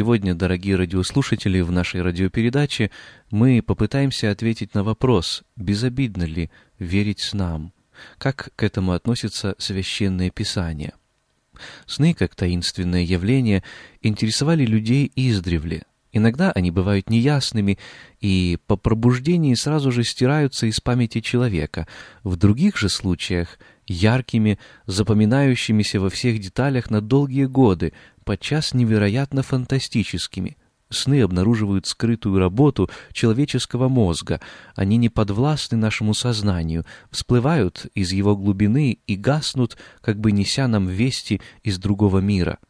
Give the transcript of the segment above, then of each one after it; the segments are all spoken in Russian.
Сегодня, дорогие радиослушатели, в нашей радиопередаче мы попытаемся ответить на вопрос, безобидно ли верить снам, как к этому относится Священное Писание. Сны, как таинственное явление, интересовали людей издревле. Иногда они бывают неясными и по пробуждении сразу же стираются из памяти человека. В других же случаях яркими, запоминающимися во всех деталях на долгие годы, подчас невероятно фантастическими. Сны обнаруживают скрытую работу человеческого мозга. Они не подвластны нашему сознанию, всплывают из его глубины и гаснут, как бы неся нам вести из другого мира.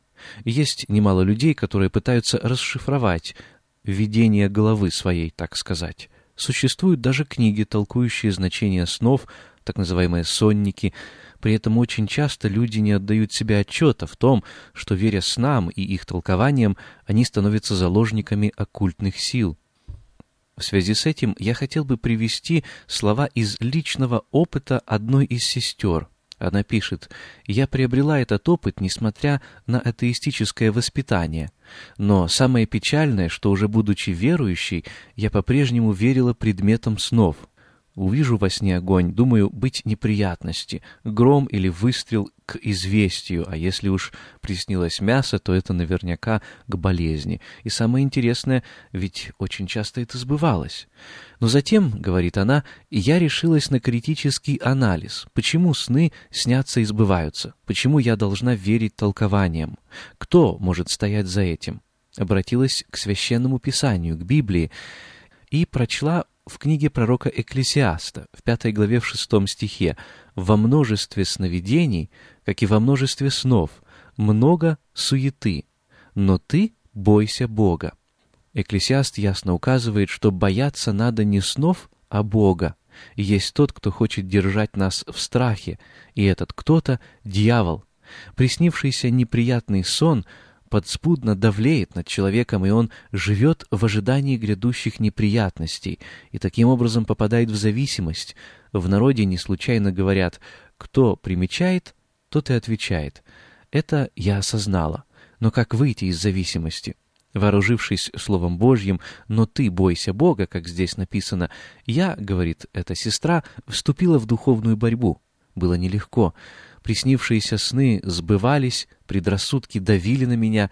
Есть немало людей, которые пытаются расшифровать видение головы своей, так сказать. Существуют даже книги, толкующие значение снов, так называемые сонники, при этом очень часто люди не отдают себе отчета в том, что, веря снам и их толкованиям, они становятся заложниками оккультных сил. В связи с этим я хотел бы привести слова из личного опыта одной из сестер. Она пишет, «Я приобрела этот опыт, несмотря на атеистическое воспитание. Но самое печальное, что уже будучи верующей, я по-прежнему верила предметам снов». Увижу во сне огонь, думаю, быть неприятности, гром или выстрел к известию, а если уж приснилось мясо, то это наверняка к болезни. И самое интересное, ведь очень часто это сбывалось. Но затем, говорит она, я решилась на критический анализ. Почему сны снятся и сбываются? Почему я должна верить толкованиям? Кто может стоять за этим? Обратилась к священному писанию, к Библии, и прочла в книге пророка Экклесиаста, в пятой главе в шестом стихе, «Во множестве сновидений, как и во множестве снов, много суеты, но ты бойся Бога». Экклесиаст ясно указывает, что бояться надо не снов, а Бога. есть тот, кто хочет держать нас в страхе, и этот кто-то — дьявол. Приснившийся неприятный сон — подспудно давлеет над человеком, и он живет в ожидании грядущих неприятностей, и таким образом попадает в зависимость. В народе не случайно говорят «кто примечает, тот и отвечает». Это я осознала. Но как выйти из зависимости? Вооружившись Словом Божьим, «но ты бойся Бога», как здесь написано, я, говорит эта сестра, вступила в духовную борьбу. Было нелегко. Приснившиеся сны сбывались, предрассудки давили на меня,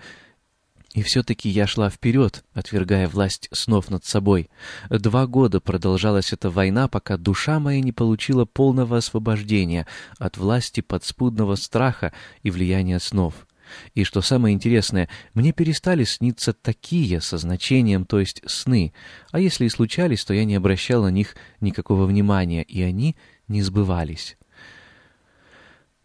и все-таки я шла вперед, отвергая власть снов над собой. Два года продолжалась эта война, пока душа моя не получила полного освобождения от власти подспудного страха и влияния снов. И что самое интересное, мне перестали сниться такие со значением, то есть сны, а если и случались, то я не обращал на них никакого внимания, и они не сбывались.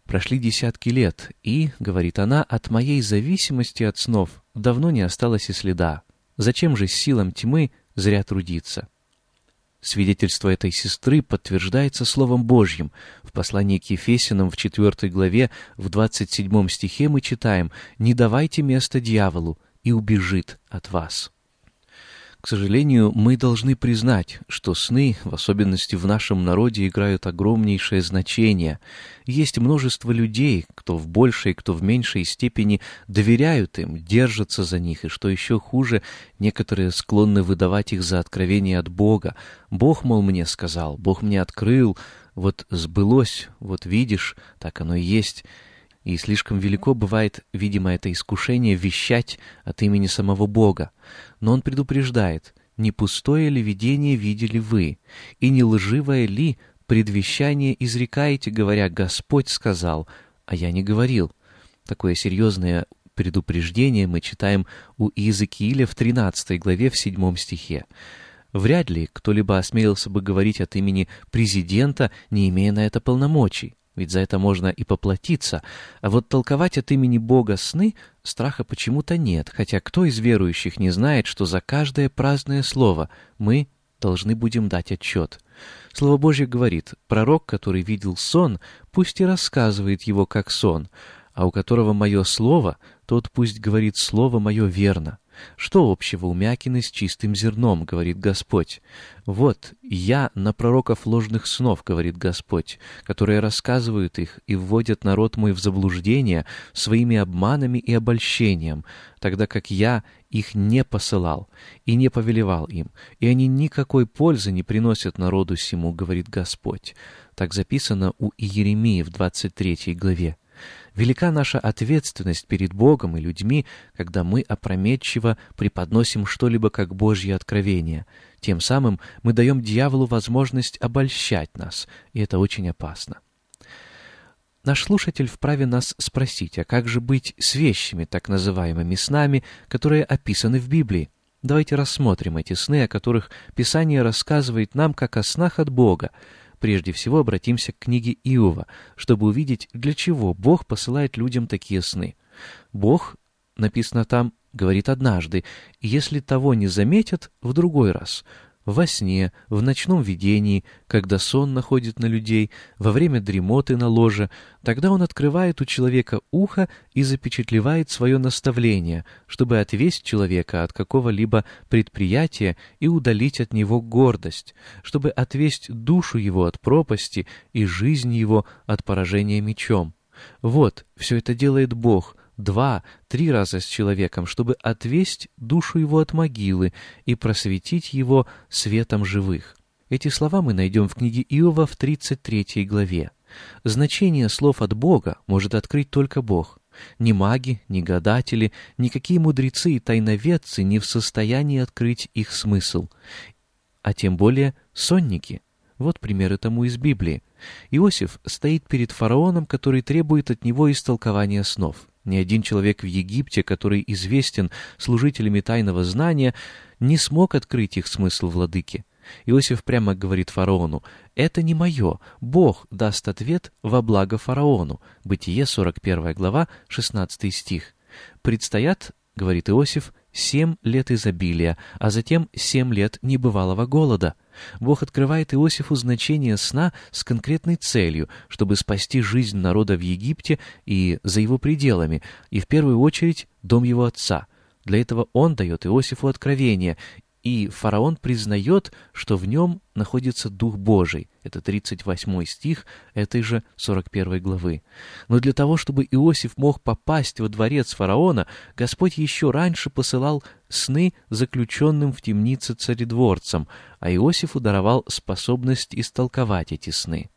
Прошли десятки лет, и, говорит она, от моей зависимости от снов давно не осталось и следа. Зачем же силам тьмы зря трудиться? Свидетельство этой сестры подтверждается Словом Божьим. В послании к Ефесянам в 4 главе в 27 стихе мы читаем «Не давайте место дьяволу, и убежит от вас». К сожалению, мы должны признать, что сны, в особенности в нашем народе, играют огромнейшее значение. Есть множество людей, кто в большей, кто в меньшей степени доверяют им, держатся за них, и что еще хуже, некоторые склонны выдавать их за откровение от Бога. Бог, мол, мне сказал, Бог мне открыл, вот сбылось, вот видишь, так оно и есть. И слишком велико бывает, видимо, это искушение вещать от имени самого Бога. Но он предупреждает, не пустое ли видение видели вы, и не лживое ли предвещание изрекаете, говоря «Господь сказал», а я не говорил. Такое серьезное предупреждение мы читаем у Иезекииля в 13 главе в 7 стихе. Вряд ли кто-либо осмелился бы говорить от имени президента, не имея на это полномочий ведь за это можно и поплатиться, а вот толковать от имени Бога сны страха почему-то нет, хотя кто из верующих не знает, что за каждое праздное слово мы должны будем дать отчет. Слово Божье говорит, пророк, который видел сон, пусть и рассказывает его как сон, а у которого мое слово, тот пусть говорит слово мое верно. Что общего у Мякины с чистым зерном, говорит Господь? Вот, я на пророков ложных снов, говорит Господь, которые рассказывают их и вводят народ мой в заблуждение своими обманами и обольщением, тогда как я их не посылал и не повелевал им, и они никакой пользы не приносят народу сему, говорит Господь. Так записано у Иеремии в 23 главе. Велика наша ответственность перед Богом и людьми, когда мы опрометчиво преподносим что-либо как Божье откровение. Тем самым мы даем дьяволу возможность обольщать нас, и это очень опасно. Наш слушатель вправе нас спросить, а как же быть с вещами, так называемыми снами, которые описаны в Библии? Давайте рассмотрим эти сны, о которых Писание рассказывает нам как о снах от Бога, Прежде всего обратимся к книге Иова, чтобы увидеть, для чего Бог посылает людям такие сны. Бог, написано там, говорит однажды, если того не заметят, в другой раз во сне, в ночном видении, когда сон находит на людей, во время дремоты на ложе, тогда он открывает у человека ухо и запечатлевает свое наставление, чтобы отвесть человека от какого-либо предприятия и удалить от него гордость, чтобы отвесть душу его от пропасти и жизнь его от поражения мечом. Вот, все это делает Бог — два, три раза с человеком, чтобы отвесть душу его от могилы и просветить его светом живых. Эти слова мы найдем в книге Иова в 33 главе. Значение слов от Бога может открыть только Бог. Ни маги, ни гадатели, никакие мудрецы и тайноведцы не в состоянии открыть их смысл. А тем более сонники. Вот примеры тому из Библии. Иосиф стоит перед фараоном, который требует от него истолкования снов. Ни один человек в Египте, который известен служителями тайного знания, не смог открыть их смысл владыки. Иосиф прямо говорит фараону, «Это не мое, Бог даст ответ во благо фараону». Бытие, 41 глава, 16 стих. «Предстоят, — говорит Иосиф, — семь лет изобилия, а затем семь лет небывалого голода». Бог открывает Иосифу значение сна с конкретной целью, чтобы спасти жизнь народа в Египте и за его пределами, и в первую очередь дом его отца. Для этого он дает Иосифу откровение, и фараон признает, что в нем находится Дух Божий. Это 38 стих этой же 41 главы. Но для того, чтобы Иосиф мог попасть во дворец фараона, Господь еще раньше посылал сны заключенным в темнице царедворцам, а Иосифу даровал способность истолковать эти сны.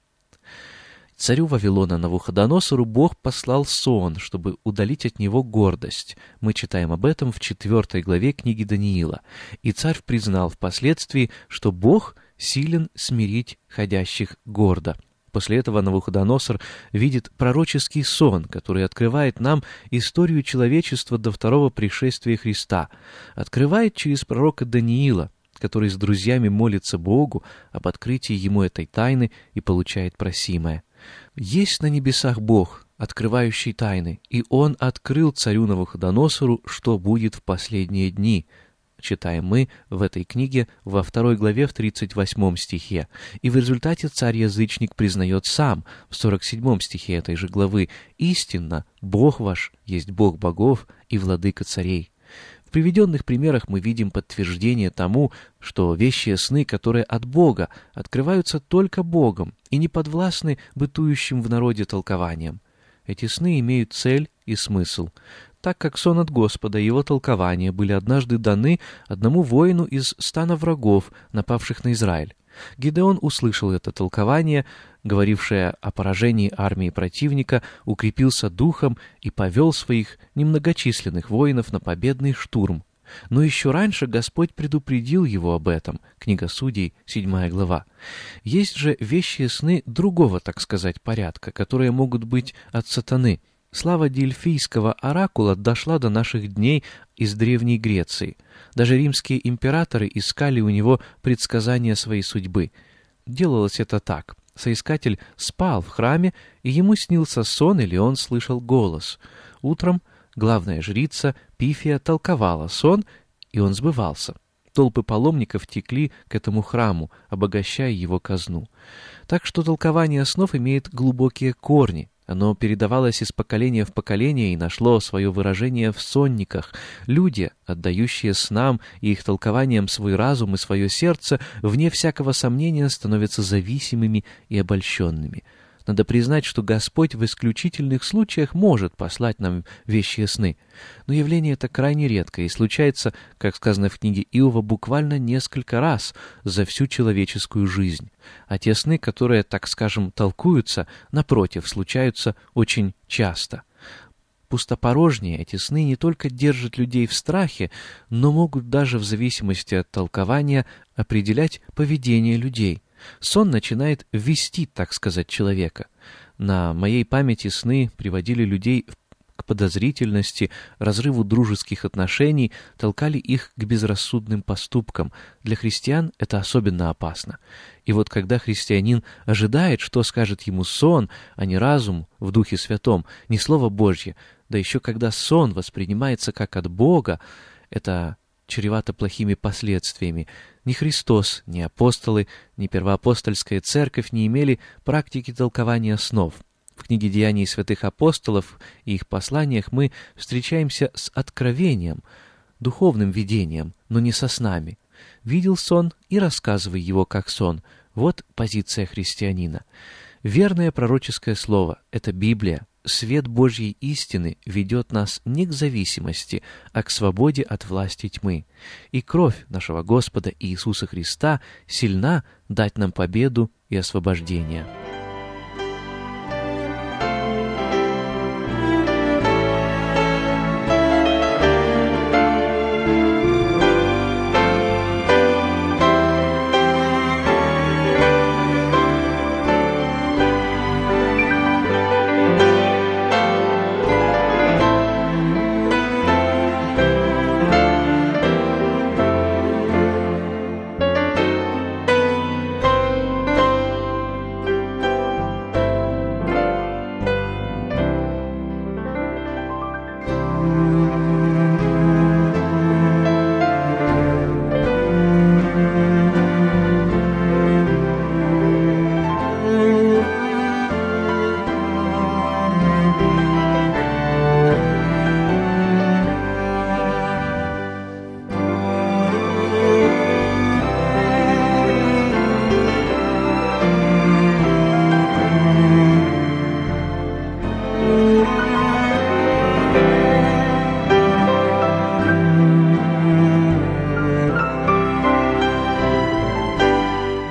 Царю Вавилона Навуходоносору Бог послал сон, чтобы удалить от него гордость. Мы читаем об этом в четвертой главе книги Даниила. И царь признал впоследствии, что Бог силен смирить ходящих гордо. После этого Навуходоносор видит пророческий сон, который открывает нам историю человечества до второго пришествия Христа. Открывает через пророка Даниила, который с друзьями молится Богу об открытии ему этой тайны и получает просимое. Есть на небесах Бог, открывающий тайны, и Он открыл царю Навуходоносору, что будет в последние дни, читаем мы в этой книге во второй главе в 38 стихе. И в результате царь-язычник признает сам в 47 стихе этой же главы «Истинно, Бог ваш есть Бог богов и владыка царей». В приведенных примерах мы видим подтверждение тому, что вещие сны, которые от Бога, открываются только Богом и не подвластны бытующим в народе толкованиям. Эти сны имеют цель и смысл, так как сон от Господа и его толкования были однажды даны одному воину из стана врагов, напавших на Израиль. Гидеон услышал это толкование, говорившее о поражении армии противника, укрепился духом и повел своих немногочисленных воинов на победный штурм. Но еще раньше Господь предупредил его об этом. Книга Судей, 7 глава. Есть же вещи сны другого, так сказать, порядка, которые могут быть от сатаны. Слава дельфийского оракула дошла до наших дней из Древней Греции. Даже римские императоры искали у него предсказания своей судьбы. Делалось это так. Соискатель спал в храме, и ему снился сон или он слышал голос. Утром главная жрица Пифия толковала сон, и он сбывался. Толпы паломников текли к этому храму, обогащая его казну. Так что толкование снов имеет глубокие корни, оно передавалось из поколения в поколение и нашло свое выражение в сонниках. Люди, отдающие снам и их толкованиям свой разум и свое сердце, вне всякого сомнения становятся зависимыми и обольщенными. Надо признать, что Господь в исключительных случаях может послать нам вещие сны. Но явление это крайне редко и случается, как сказано в книге Иова, буквально несколько раз за всю человеческую жизнь. А те сны, которые, так скажем, толкуются, напротив, случаются очень часто. Пустопорожние эти сны не только держат людей в страхе, но могут даже в зависимости от толкования определять поведение людей – Сон начинает вести, так сказать, человека. На моей памяти сны приводили людей к подозрительности, разрыву дружеских отношений, толкали их к безрассудным поступкам. Для христиан это особенно опасно. И вот когда христианин ожидает, что скажет ему сон, а не разум в Духе Святом, не Слово Божье, да еще когда сон воспринимается как от Бога, это чревато плохими последствиями. Ни Христос, ни апостолы, ни первоапостольская церковь не имели практики толкования снов. В книге «Деяний святых апостолов» и их посланиях мы встречаемся с откровением, духовным видением, но не со снами. Видел сон и рассказывай его как сон. Вот позиция христианина. Верное пророческое слово — это Библия, свет Божьей истины ведет нас не к зависимости, а к свободе от власти тьмы. И кровь нашего Господа Иисуса Христа сильна дать нам победу и освобождение.